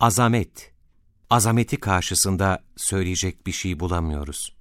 Azamet. Azameti karşısında söyleyecek bir şey bulamıyoruz.